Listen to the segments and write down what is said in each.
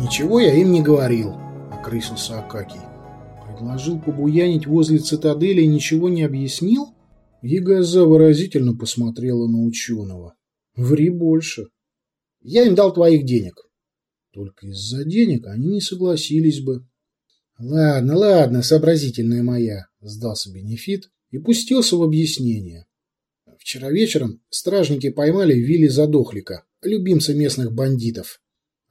Ничего я им не говорил, окрысился Акакий. Предложил побуянить возле цитадели и ничего не объяснил? Ягоза выразительно посмотрела на ученого. Ври больше. Я им дал твоих денег. Только из-за денег они не согласились бы. Ладно, ладно, сообразительная моя, сдался Бенефит и пустился в объяснение. Вчера вечером стражники поймали Вилли Задохлика, любимца местных бандитов.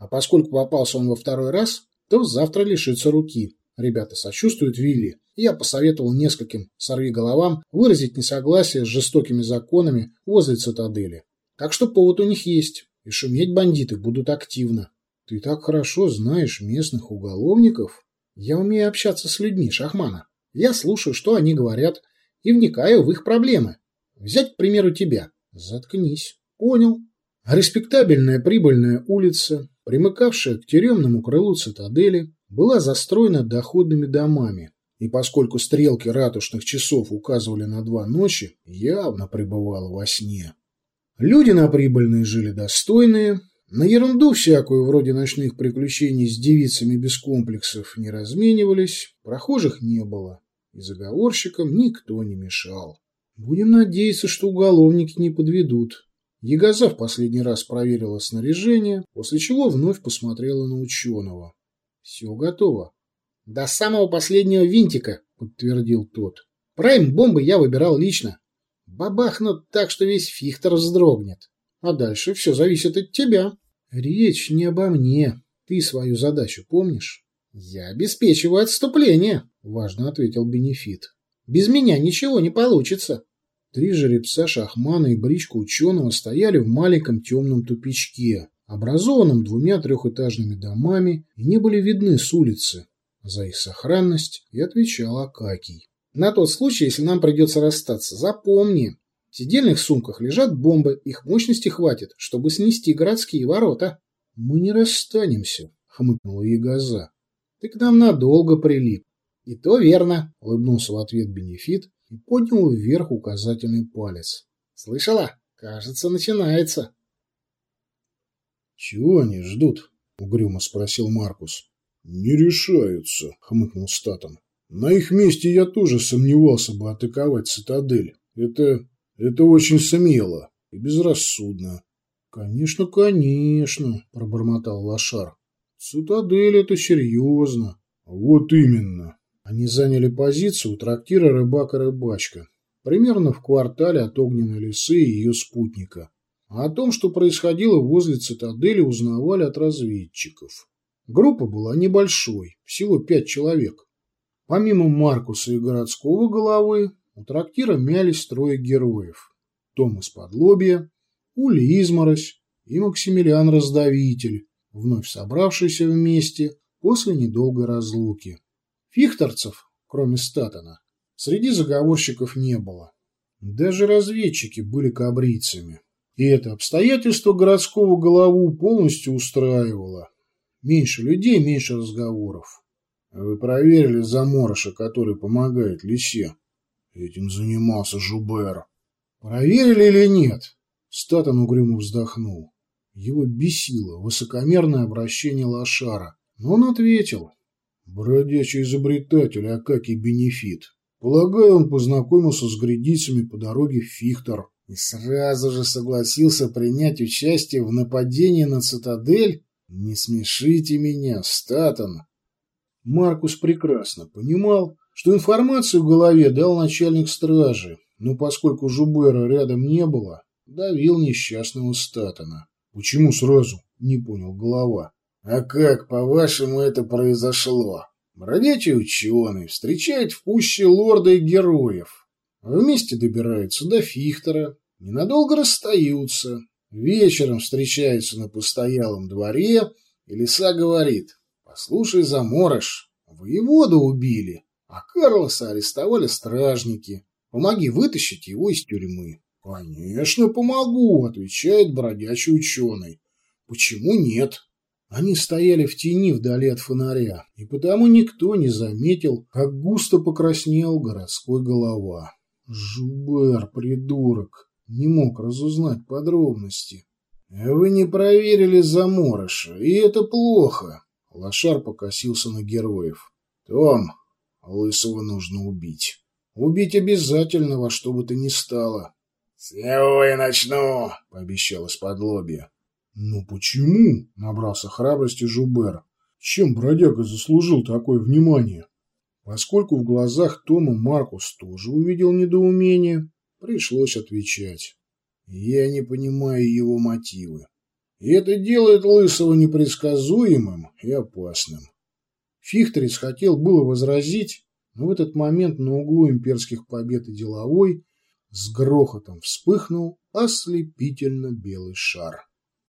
А поскольку попался он во второй раз, то завтра лишится руки. Ребята сочувствуют Вилли, я посоветовал нескольким сорвиголовам выразить несогласие с жестокими законами возле цитадели. Так что повод у них есть, и шуметь бандиты будут активно. Ты так хорошо знаешь местных уголовников. Я умею общаться с людьми, Шахмана. Я слушаю, что они говорят, и вникаю в их проблемы. Взять, к примеру, тебя. Заткнись. Понял. Респектабельная прибыльная улица, примыкавшая к тюремному крылу цитадели, была застроена доходными домами, и поскольку стрелки ратушных часов указывали на два ночи, явно пребывала во сне. Люди на прибыльные жили достойные, на ерунду всякую, вроде ночных приключений с девицами без комплексов, не разменивались, прохожих не было, и заговорщикам никто не мешал. Будем надеяться, что уголовники не подведут. Ягоза в последний раз проверила снаряжение, после чего вновь посмотрела на ученого. Все готово. До самого последнего винтика, подтвердил тот. Прайм-бомбы я выбирал лично. Бабахнут так, что весь фихтер вздрогнет. А дальше все зависит от тебя. Речь не обо мне. Ты свою задачу помнишь? Я обеспечиваю отступление, важно ответил Бенефит. Без меня ничего не получится. Три жеребца шахмана и бричка ученого стояли в маленьком темном тупичке, образованном двумя трехэтажными домами, и не были видны с улицы. За их сохранность и отвечал Акакий. На тот случай, если нам придется расстаться, запомни, в сидельных сумках лежат бомбы, их мощности хватит, чтобы снести городские ворота. — Мы не расстанемся, — хмыкнула Ягоза. — Ты к нам надолго прилип. — И то верно, — улыбнулся в ответ Бенефит и поднял вверх указательный палец. — Слышала? Кажется, начинается. — Чего они ждут? — угрюмо спросил Маркус. — Не решаются, — хмыкнул Статон. — На их месте я тоже сомневался бы атаковать цитадель. Это... это очень смело и безрассудно. — Конечно, конечно, — пробормотал Лошар. — Цитадель — это серьезно. — Вот именно, они заняли позицию у трактира «Рыбак-рыбачка», примерно в квартале от Огненной лисы и ее спутника. А о том, что происходило возле цитадели, узнавали от разведчиков. Группа была небольшой, всего пять человек. Помимо Маркуса и городского головы, у трактира мялись трое героев. Том из Подлобья, Ули Изморозь и Максимилиан Раздавитель, вновь собравшиеся вместе после недолгой разлуки. Фихторцев, кроме Статона, среди заговорщиков не было. Даже разведчики были кабрийцами. И это обстоятельство городского голову полностью устраивало. Меньше людей, меньше разговоров. Вы проверили заморыша, который помогает Лисе? Этим занимался Жубер. Проверили или нет? Статон угрюмо вздохнул. Его бесило высокомерное обращение Лошара, но он ответил. Бродячий изобретатель Акакий Бенефит. Полагаю, он познакомился с грядицами по дороге в Фихтер и сразу же согласился принять участие в нападении на цитадель? Не смешите меня, Статон. Маркус прекрасно понимал, что информацию в голове дал начальник стражи, но поскольку Жубера рядом не было, давил несчастного Статона. Почему сразу? Не понял голова. А как, по-вашему, это произошло? Бродячий ученый встречает в пуще лорда и героев. Вместе добираются до Фихтера, ненадолго расстаются. Вечером встречаются на постоялом дворе, и лиса говорит, «Послушай, заморож, воевода убили, а Карлоса арестовали стражники. Помоги вытащить его из тюрьмы». «Конечно, помогу», — отвечает бродячий ученый. «Почему нет?» Они стояли в тени вдали от фонаря, и потому никто не заметил, как густо покраснел городской голова. Жубер, придурок, не мог разузнать подробности. «Вы не проверили заморыша, и это плохо. Лошар покосился на героев. «Том, Лысого нужно убить. Убить обязательно во что бы то ни стало». «С него я начну», — пообещал из-под лобья. «Ну почему?» — набрался храбрости Жубер. «Чем бродяга заслужил такое внимание?» Поскольку в глазах Тома Маркус тоже увидел недоумение, пришлось отвечать. «Я не понимаю его мотивы. И это делает Лысого непредсказуемым и опасным. Фихтерец хотел было возразить, но в этот момент на углу имперских побед и деловой с грохотом вспыхнул ослепительно белый шар.